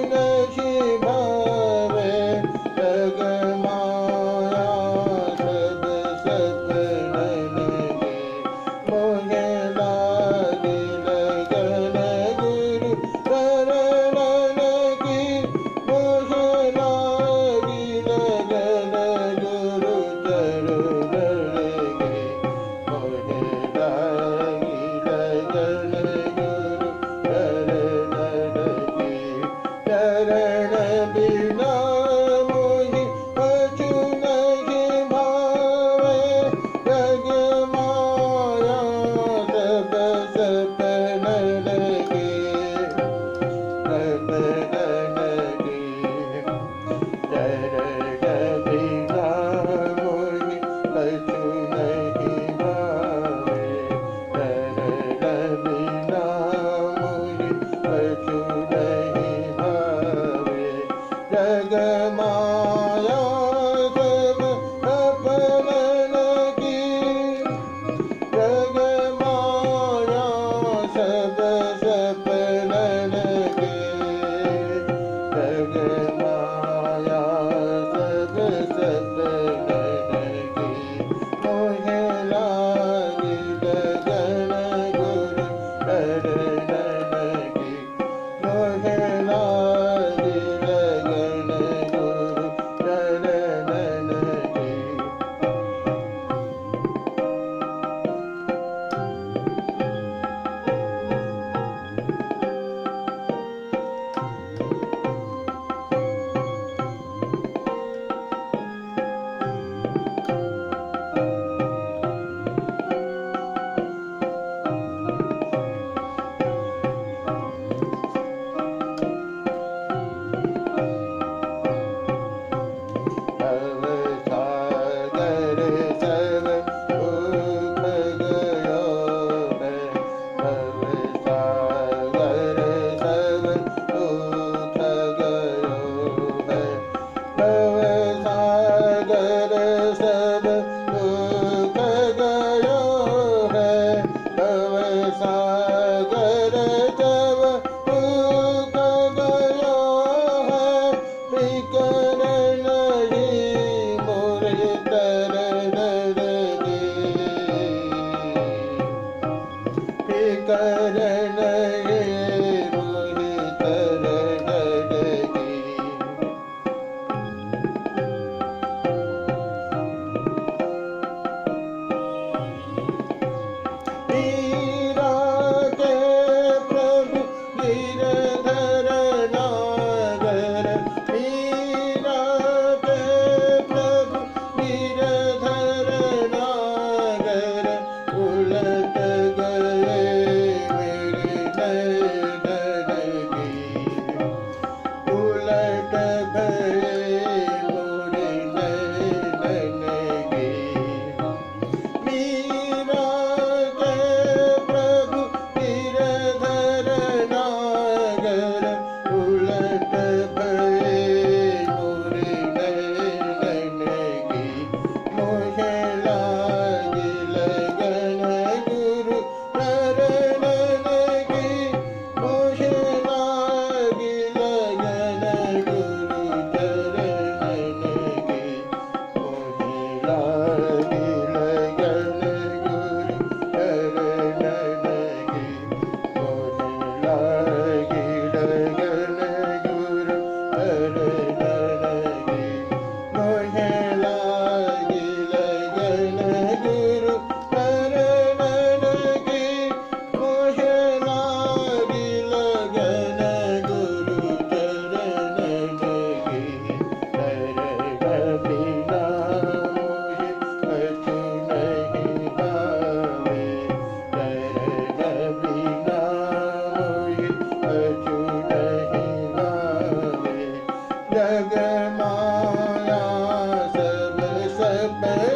no cơ Bye. Bye.